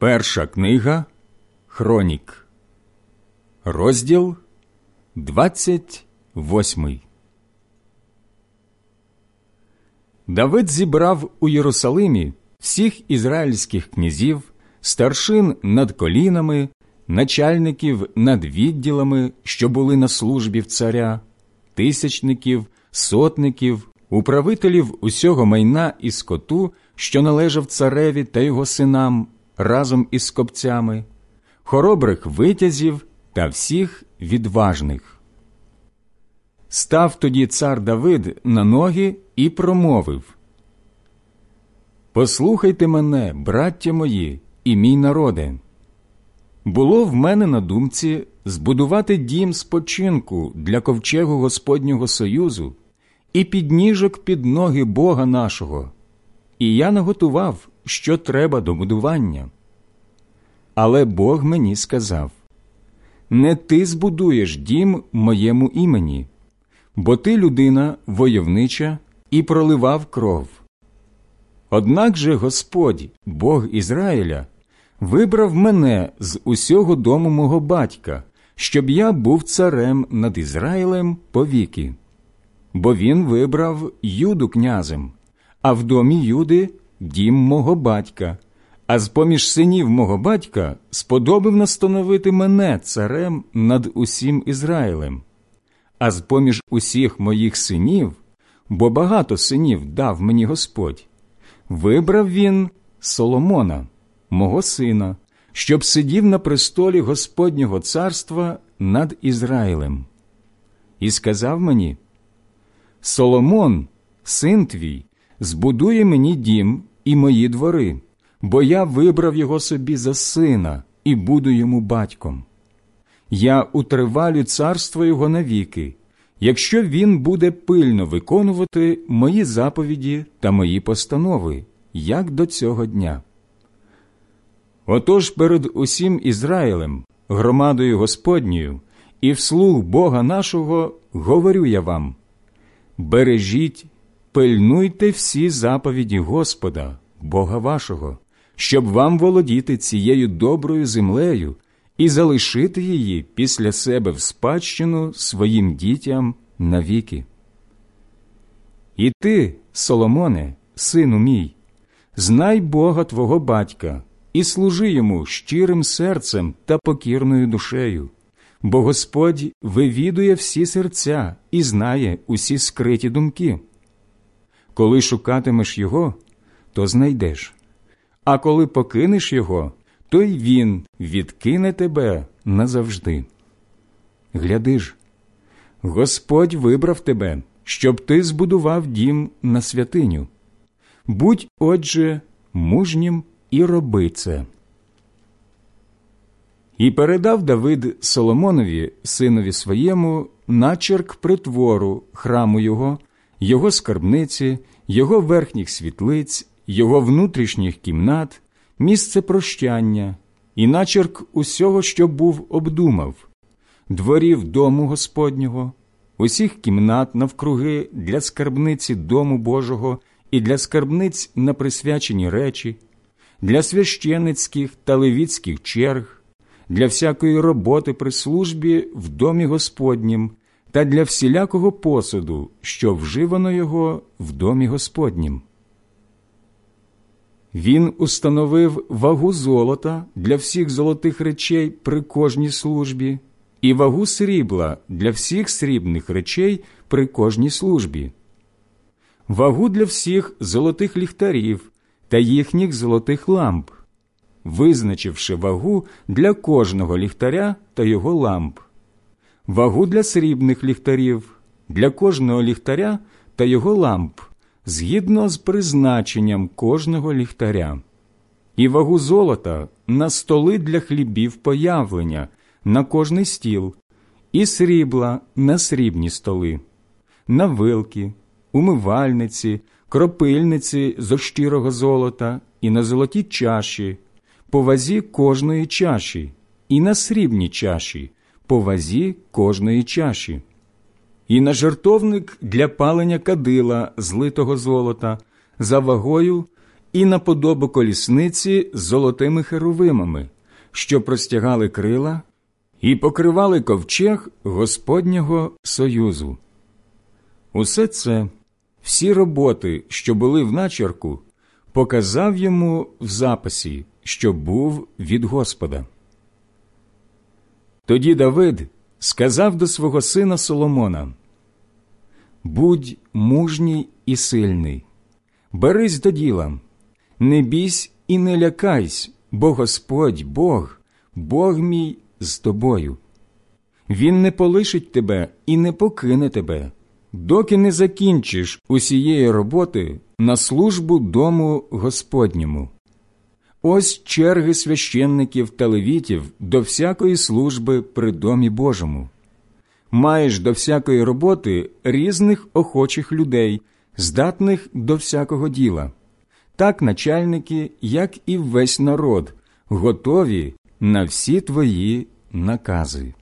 Перша книга Хронік, розділ 28 Давид зібрав у Єрусалимі всіх ізраїльських князів, старшин над колінами, начальників над відділами, що були на службі в царя, тисячників, сотників, управителів усього майна і скоту, що належав цареві та його синам разом із скопцями, хоробрих витязів та всіх відважних. Став тоді цар Давид на ноги і промовив Послухайте мене, браття мої, і мій народе. Було в мене на думці збудувати дім спочинку для ковчегу Господнього Союзу і підніжок під ноги Бога нашого, і я наготував, що треба до будування. Але Бог мені сказав не ти збудуєш дім моєму імені, бо ти людина войовнича і проливав кров. Однак же Господь, Бог Ізраїля, вибрав мене з усього дому мого батька, щоб я був царем над Ізраїлем повіки. Бо він вибрав Юду князем, а в домі Юди дім мого батька, а з поміж синів мого батька сподобав настановити мене царем над усім Ізраїлем, а з поміж усіх моїх синів, бо багато синів дав мені Господь, вибрав він Соломона, мого сина, щоб сидів на престолі Господнього царства над Ізраїлем. І сказав мені: Соломон, син твій, збудує мені дім і мої двори, бо я вибрав його собі за сина і буду йому батьком. Я утривалю царство його навіки, якщо він буде пильно виконувати мої заповіді та мої постанови, як до цього дня. Отож перед усім Ізраїлем, громадою Господньою, і вслух Бога нашого говорю я вам бережіть, пильнуйте всі заповіді Господа, Бога вашого, щоб вам володіти цією доброю землею і залишити її після себе в спадщину своїм дітям навіки. І ти, Соломоне, сину мій, знай Бога твого батька і служи йому щирим серцем та покірною душею, бо Господь вивідує всі серця і знає усі скриті думки. Коли шукатимеш його, то знайдеш, а коли покинеш його, то й він відкине тебе назавжди. Гляди ж, Господь вибрав тебе, щоб ти збудував дім на святиню. Будь, отже, мужнім і роби це. І передав Давид Соломонові, синові своєму, начерк притвору храму його, його скарбниці, його верхніх світлиць, його внутрішніх кімнат, місце прощання, і начерк усього, що був обдумав, дворів дому Господнього, усіх кімнат навкруги для скарбниці дому Божого і для скарбниць на присвячені речі, для священицьких та левіцьких черг, для всякої роботи при службі в домі Господнім та для всілякого посуду, що вживано його в домі Господнім. Він установив вагу золота для всіх золотих речей при кожній службі і вагу срібла для всіх срібних речей при кожній службі, вагу для всіх золотих ліхтарів та їхніх золотих ламп, визначивши вагу для кожного ліхтаря та його ламп, вагу для срібних ліхтарів, для кожного ліхтаря та його ламп згідно з призначенням кожного ліхтаря, і вагу золота на столи для хлібів появлення, на кожний стіл, і срібла на срібні столи, на вилки, умивальниці, кропильниці зо щирого золота і на золоті чаші, по вазі кожної чаші, і на срібні чаші, по вазі кожної чаші і на жертовник для палення кадила злитого золота за вагою і на подобу колісниці з золотими херовимами, що простягали крила, і покривали ковчег Господнього Союзу. Усе це, всі роботи, що були в начерку, показав йому в записі, що був від Господа. Тоді Давид сказав до свого сина Соломона Будь мужній і сильний, берись до діла, не бійсь і не лякайсь, бо Господь Бог, Бог мій з тобою. Він не полишить тебе і не покине тебе, доки не закінчиш усієї роботи на службу дому Господньому. Ось черги священників та левітів до всякої служби при домі Божому. Маєш до всякої роботи різних охочих людей, здатних до всякого діла, так начальники, як і весь народ, готові на всі твої накази.